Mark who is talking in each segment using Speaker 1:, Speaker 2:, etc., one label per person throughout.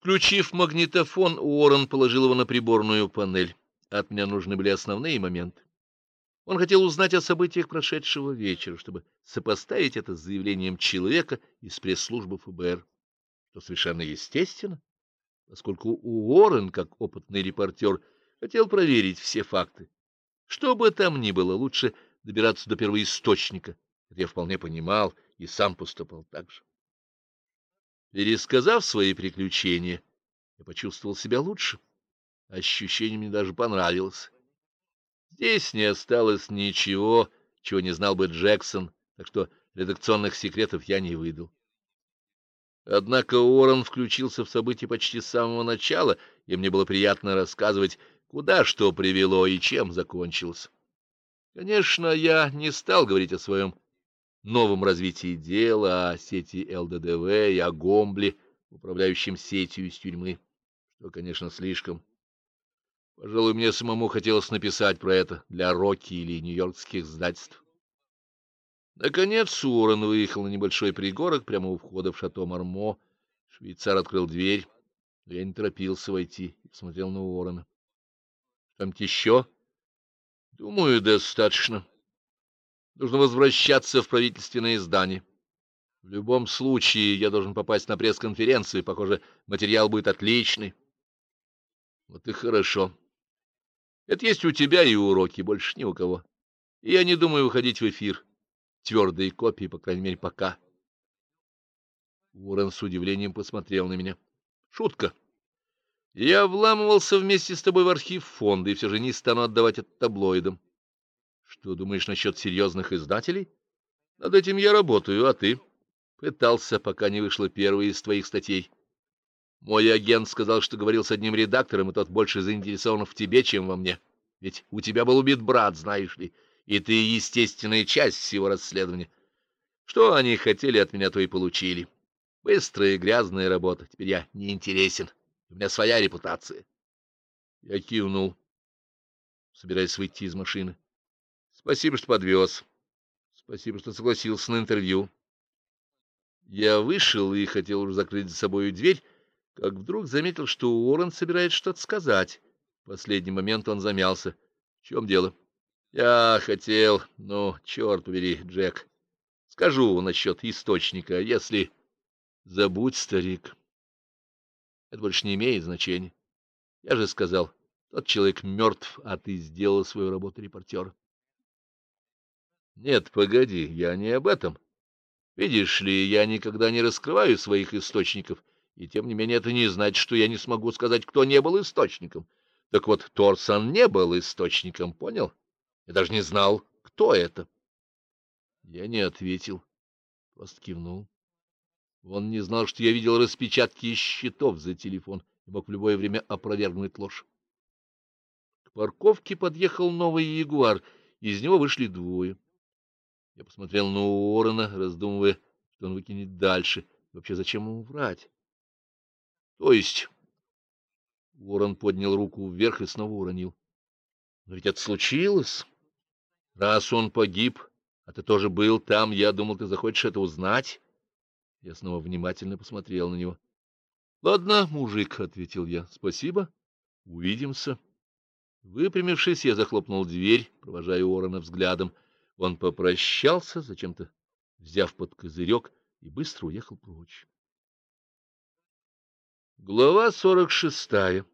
Speaker 1: Включив магнитофон, Уоррен положил его на приборную панель. От меня нужны были основные моменты. Он хотел узнать о событиях прошедшего вечера, чтобы сопоставить это с заявлением человека из пресс-службы ФБР, что совершенно естественно, поскольку Уоррен, как опытный репортер, хотел проверить все факты. Что бы там ни было, лучше добираться до первоисточника, это я вполне понимал и сам поступал так же. Пересказав свои приключения, я почувствовал себя лучше. Ощущение мне даже понравилось. Здесь не осталось ничего, чего не знал бы Джексон, так что редакционных секретов я не выдал. Однако Уоррен включился в события почти с самого начала, и мне было приятно рассказывать, куда что привело и чем закончилось. Конечно, я не стал говорить о своем новом развитии дела, о сети ЛДДВ и о Гомбле, управляющем сетью из тюрьмы, что, конечно, слишком. Пожалуй, мне самому хотелось написать про это для Рокки или нью-йоркских издательств. Наконец Уоррен выехал на небольшой пригорок прямо у входа в шато Мармо. Швейцар открыл дверь, я не торопился войти и посмотрел на Уоррена. — Там еще? — Думаю, достаточно. Нужно возвращаться в правительственное здание. В любом случае, я должен попасть на пресс-конференцию, похоже, материал будет отличный. Вот и хорошо. Это есть у тебя и уроки, больше ни у кого. И я не думаю выходить в эфир. Твердые копии, по крайней мере, пока. Уоррен с удивлением посмотрел на меня. Шутка. Я вламывался вместе с тобой в архив фонда и все же не стану отдавать это таблоидам. Что думаешь насчет серьезных издателей? Над этим я работаю, а ты? Пытался, пока не вышла первая из твоих статей. Мой агент сказал, что говорил с одним редактором, и тот больше заинтересован в тебе, чем во мне. Ведь у тебя был убит брат, знаешь ли, и ты естественная часть всего расследования. Что они хотели от меня, то и получили. Быстрая и грязная работа. Теперь я не интересен. У меня своя репутация. Я кивнул, собираясь выйти из машины. Спасибо, что подвез. Спасибо, что согласился на интервью. Я вышел и хотел уже закрыть за собой дверь, как вдруг заметил, что Уоррен собирается что-то сказать. В последний момент он замялся. В чем дело? Я хотел... Ну, черт убери, Джек. Скажу насчет источника, если... Забудь, старик. Это больше не имеет значения. Я же сказал, тот человек мертв, а ты сделал свою работу репортера. Нет, погоди, я не об этом. Видишь ли, я никогда не раскрываю своих источников, и тем не менее это не значит, что я не смогу сказать, кто не был источником. Так вот, Торсон не был источником, понял? Я даже не знал, кто это. Я не ответил, просто кивнул. Он не знал, что я видел распечатки из счетов за телефон и мог в любое время опровергнуть ложь. К парковке подъехал новый ягуар, из него вышли двое. Я посмотрел на Уоррена, раздумывая, что он выкинет дальше. Вообще, зачем ему врать? То есть... Уоррен поднял руку вверх и снова уронил. Но ведь это случилось. Раз он погиб, а ты тоже был там, я думал, ты захочешь это узнать. Я снова внимательно посмотрел на него. — Ладно, мужик, — ответил я. — Спасибо. Увидимся. Выпрямившись, я захлопнул дверь, провожая Уоррена взглядом. Он попрощался, зачем-то взяв под козырек, и быстро уехал прочь. Глава сорок шестая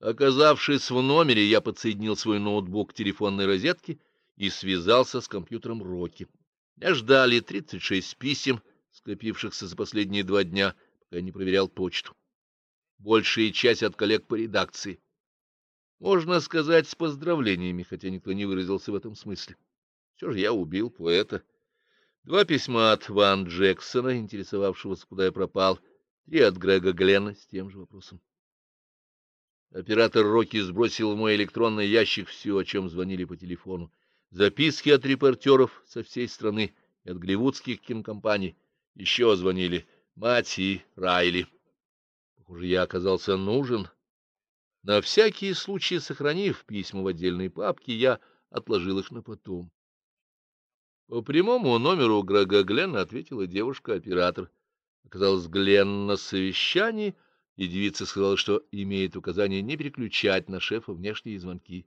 Speaker 1: Оказавшись в номере, я подсоединил свой ноутбук к телефонной розетке и связался с компьютером Рокки. Меня ждали 36 писем, скопившихся за последние два дня, пока я не проверял почту. Большая часть от коллег по редакции. Можно сказать, с поздравлениями, хотя никто не выразился в этом смысле. Все же я убил поэта. Два письма от Ван Джексона, интересовавшегося, куда я пропал, и от Грега Глена с тем же вопросом. Оператор Рокки сбросил в мой электронный ящик все, о чем звонили по телефону. Записки от репортеров со всей страны и от голливудских кинокомпаний. Еще звонили мать и Райли. Похоже, я оказался нужен. На всякий случай, сохранив письма в отдельной папке, я отложил их на потом. По прямому номеру Грега Глена ответила девушка-оператор. Оказалось, Гленн на совещании, и девица сказала, что имеет указание не переключать на шефа внешние звонки.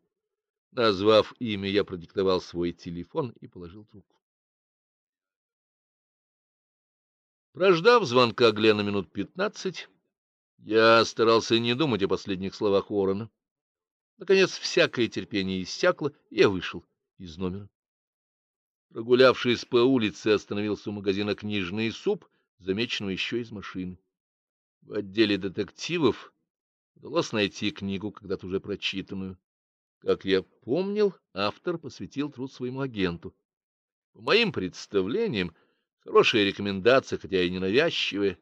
Speaker 1: Назвав имя, я продиктовал свой телефон и положил трубку. Прождав звонка Глена минут пятнадцать, я старался не думать о последних словах Уоррена. Наконец, всякое терпение иссякло, и я вышел из номера. Прогулявшись по улице, остановился у магазина «Книжный суп», замеченного еще из машины. В отделе детективов удалось найти книгу, когда-то уже прочитанную. Как я помнил, автор посвятил труд своему агенту. По моим представлениям, хорошая рекомендация, хотя и ненавязчивая.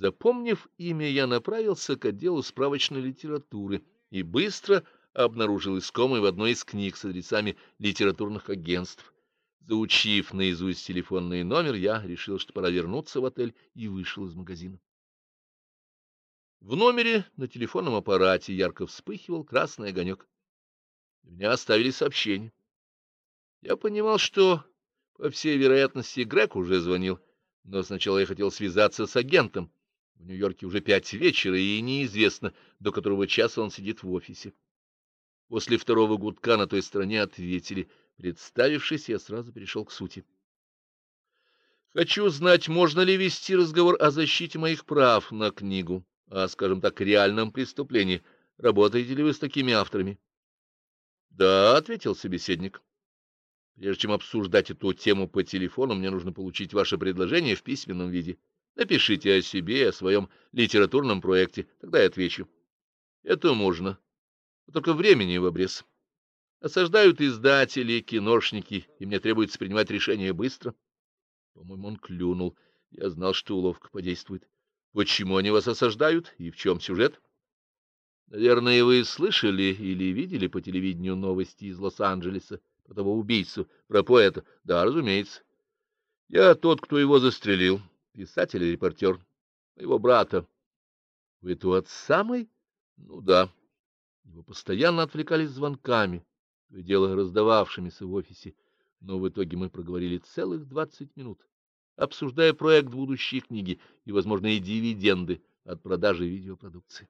Speaker 1: Запомнив имя, я направился к отделу справочной литературы и быстро обнаружил искомый в одной из книг с адресами литературных агентств. Заучив наизусть телефонный номер, я решил, что пора вернуться в отель, и вышел из магазина. В номере на телефонном аппарате ярко вспыхивал красный огонек. Меня оставили сообщение. Я понимал, что, по всей вероятности, Грег уже звонил, но сначала я хотел связаться с агентом. В Нью-Йорке уже пять вечера, и неизвестно, до которого часа он сидит в офисе. После второго гудка на той стороне ответили. Представившись, я сразу перешел к сути. Хочу знать, можно ли вести разговор о защите моих прав на книгу, о, скажем так, реальном преступлении. Работаете ли вы с такими авторами? — Да, — ответил собеседник. — Прежде чем обсуждать эту тему по телефону, мне нужно получить ваше предложение в письменном виде. Напишите о себе, о своем литературном проекте, тогда я отвечу. — Это можно. Но только времени в обрез. Осаждают издатели, киношники, и мне требуется принимать решение быстро. По-моему, он клюнул. Я знал, что уловка подействует. Почему они вас осаждают и в чем сюжет? — Наверное, вы слышали или видели по телевидению новости из Лос-Анджелеса про того убийцу, про поэта? Да, разумеется. Я тот, кто его застрелил, писатель и репортер, его брата. Вы тот самый? Ну да. Его постоянно отвлекали звонками, и дело раздававшимися в офисе, но в итоге мы проговорили целых двадцать минут, обсуждая проект будущей книги и возможные дивиденды от продажи видеопродукции.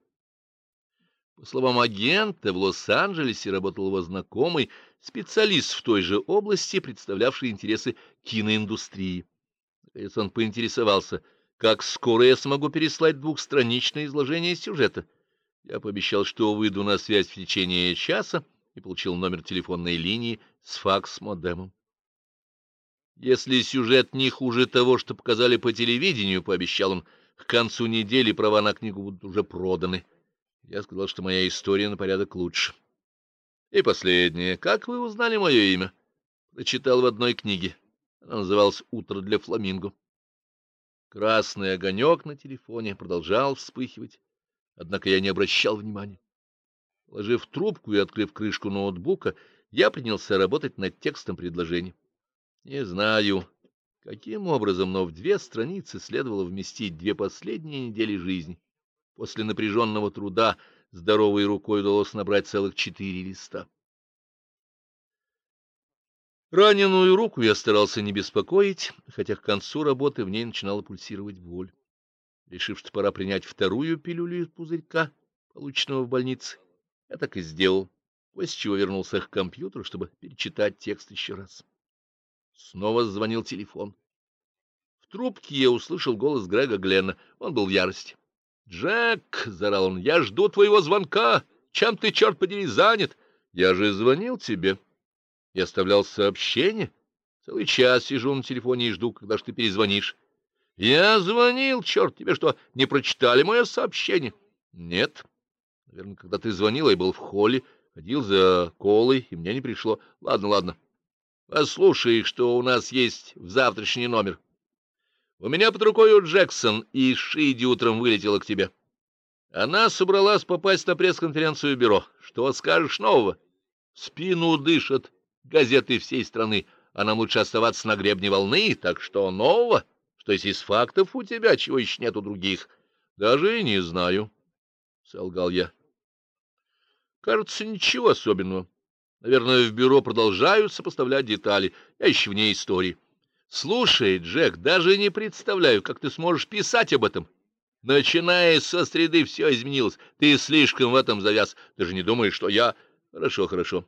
Speaker 1: По словам агента, в Лос-Анджелесе работал его знакомый, специалист в той же области, представлявший интересы киноиндустрии. Наконец он поинтересовался, как скоро я смогу переслать двухстраничное изложение сюжета. Я пообещал, что выйду на связь в течение часа, и получил номер телефонной линии с факс-модемом. Если сюжет не хуже того, что показали по телевидению, пообещал он, к концу недели права на книгу будут уже проданы. Я сказал, что моя история на порядок лучше. И последнее. Как вы узнали мое имя? Прочитал в одной книге. Она называлась «Утро для фламинго». Красный огонек на телефоне продолжал вспыхивать, однако я не обращал внимания. Ложив трубку и открыв крышку ноутбука, я принялся работать над текстом предложения. Не знаю, каким образом, но в две страницы следовало вместить две последние недели жизни. После напряженного труда здоровой рукой удалось набрать целых четыре листа. Раненую руку я старался не беспокоить, хотя к концу работы в ней начинала пульсировать боль. Решив, что пора принять вторую пилюлю из пузырька, полученного в больнице, я так и сделал, после чего вернулся к компьютеру, чтобы перечитать текст еще раз. Снова звонил телефон. В трубке я услышал голос Грега Гленна. Он был в ярости. «Джек!» — заорал он. «Я жду твоего звонка! Чем ты, черт подери, занят? Я же звонил тебе и оставлял сообщение. Целый час сижу на телефоне и жду, когда ж ты перезвонишь. Я звонил, черт, тебе что, не прочитали мое сообщение? Нет. Наверное, когда ты звонил, я был в холле, ходил за колой, и мне не пришло. Ладно, ладно. Послушай, что у нас есть в завтрашний номер. У меня под рукой Джексон, и Шиди утром вылетела к тебе. Она собралась попасть на пресс-конференцию бюро. Что скажешь нового? спину дышат газеты всей страны, а нам лучше оставаться на гребне волны, так что нового? Что есть из фактов у тебя, чего еще нет у других? Даже и не знаю, — солгал я. Кажется, ничего особенного. Наверное, в бюро продолжают сопоставлять детали. Я еще вне истории. Слушай, Джек, даже не представляю, как ты сможешь писать об этом. Начиная со среды все изменилось. Ты слишком в этом завяз. Ты же не думаешь, что я... Хорошо, хорошо.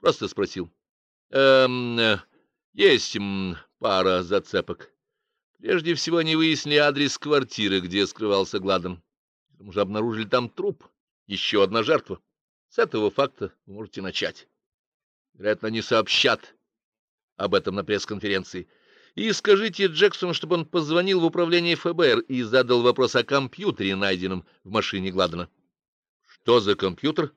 Speaker 1: Просто спросил. Эм, есть пара зацепок. Прежде всего они выяснили адрес квартиры, где скрывался Гладен. Мы же обнаружили там труп. Еще одна жертва. С этого факта вы можете начать. Вероятно, они сообщат об этом на пресс-конференции. И скажите Джексону, чтобы он позвонил в управление ФБР и задал вопрос о компьютере, найденном в машине Гладена. Что за компьютер?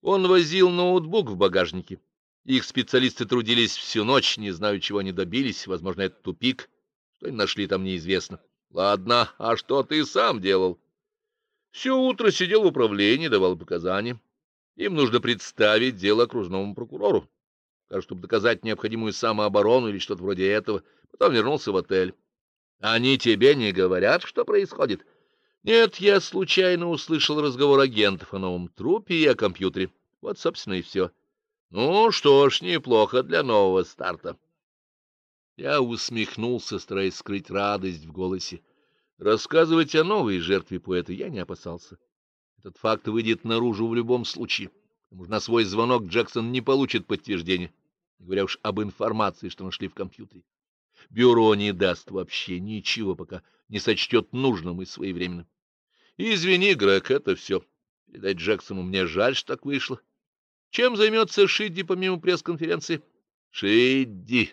Speaker 1: Он возил ноутбук в багажнике. Их специалисты трудились всю ночь, не знаю, чего они добились. Возможно, это тупик. Что они нашли, там неизвестно. Ладно, а что ты сам делал? Все утро сидел в управлении, давал показания. Им нужно представить дело окружному прокурору. Кажется, чтобы доказать необходимую самооборону или что-то вроде этого. Потом вернулся в отель. Они тебе не говорят, что происходит? Нет, я случайно услышал разговор агентов о новом трупе и о компьютере. Вот, собственно, и все. Ну что ж, неплохо для нового старта. Я усмехнулся, стараясь скрыть радость в голосе. Рассказывать о новой жертве поэта я не опасался. Этот факт выйдет наружу в любом случае. Потому что на свой звонок Джексон не получит подтверждения, не говоря уж об информации, что нашли в компьютере. Бюро не даст вообще ничего, пока не сочтет нужным и своевременным. Извини, Грег, это все. Передать Джексону мне жаль, что так вышло. Чем займется Шидди помимо пресс-конференции? Шидди.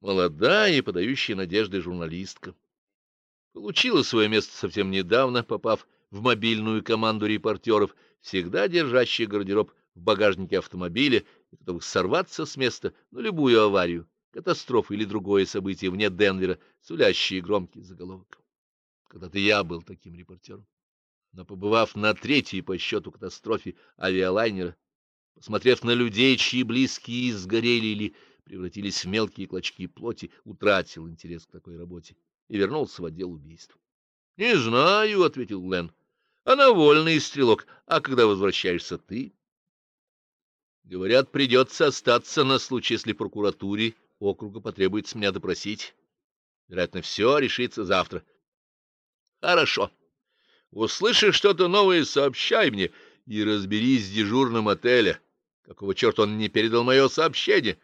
Speaker 1: Молодая и подающая надежды журналистка. Получила свое место совсем недавно, попав в мобильную команду репортеров, всегда держащих гардероб в багажнике автомобиля и готовых сорваться с места на любую аварию, катастрофу или другое событие вне Денвера, сулящие громкий заголовок. Когда-то я был таким репортером. Но побывав на третьей по счету катастрофе авиалайнера, посмотрев на людей, чьи близкие сгорели или превратились в мелкие клочки плоти, утратил интерес к такой работе и вернулся в отдел убийств. — Не знаю, — ответил Глен. — Она вольный стрелок. А когда возвращаешься ты? — Говорят, придется остаться на случай, если прокуратуре округа потребуется меня допросить. Вероятно, все решится завтра. — Хорошо. Услышишь что-то новое, сообщай мне и разберись с дежурным отеля. Какого черта он не передал мое сообщение?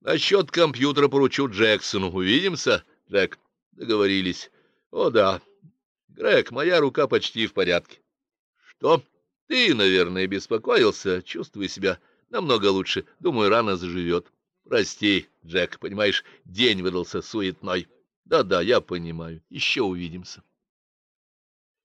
Speaker 1: Насчет компьютера поручу Джексону. Увидимся, Джек? Договорились. О, да. Грег, моя рука почти в порядке. Что? Ты, наверное, беспокоился. Чувствую себя намного лучше. Думаю, рано заживет. Прости, Джек, понимаешь, день выдался суетной. Да-да, я понимаю. Еще увидимся.